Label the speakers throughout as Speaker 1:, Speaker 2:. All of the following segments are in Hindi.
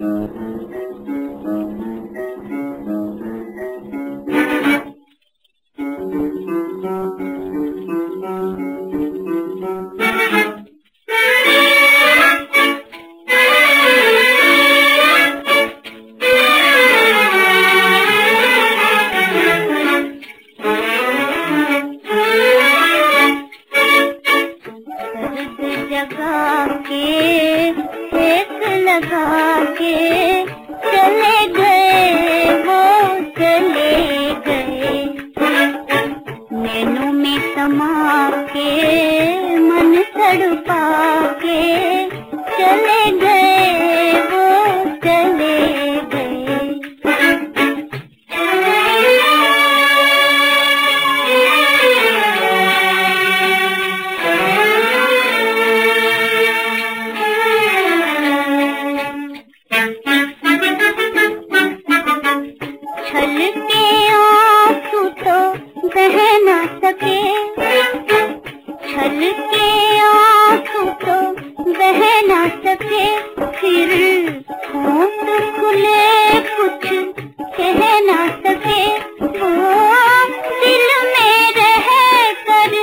Speaker 1: Mm-hmm. लगा के चले गए वो, चले गए। नैनों में समा के मन तड़पा के चले गए आँसू तो बह न सके। छल के आँसू तो बह न सके। फिर खुले कुछ कह न सके। वो दिल में रह कर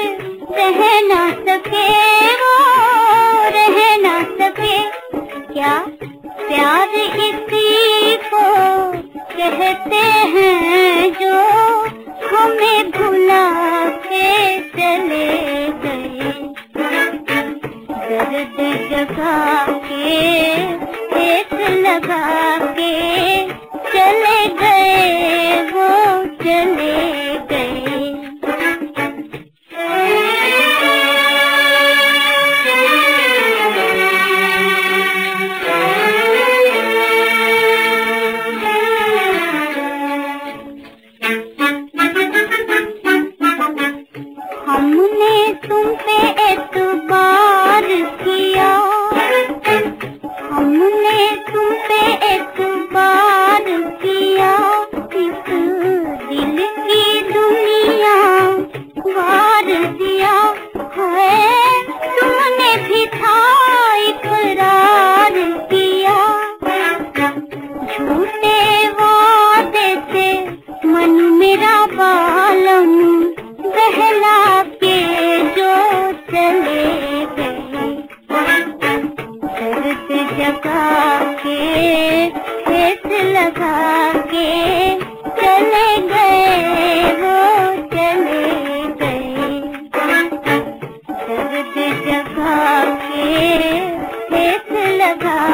Speaker 1: रह न सके। वो रह न सके। क्या प्यार इसी को कहते हैं? दर्द जगा के एक लगा के चले गए वो चले हमने तुम पे एतबार किया लगा के चले गए वो चले गए। के लगा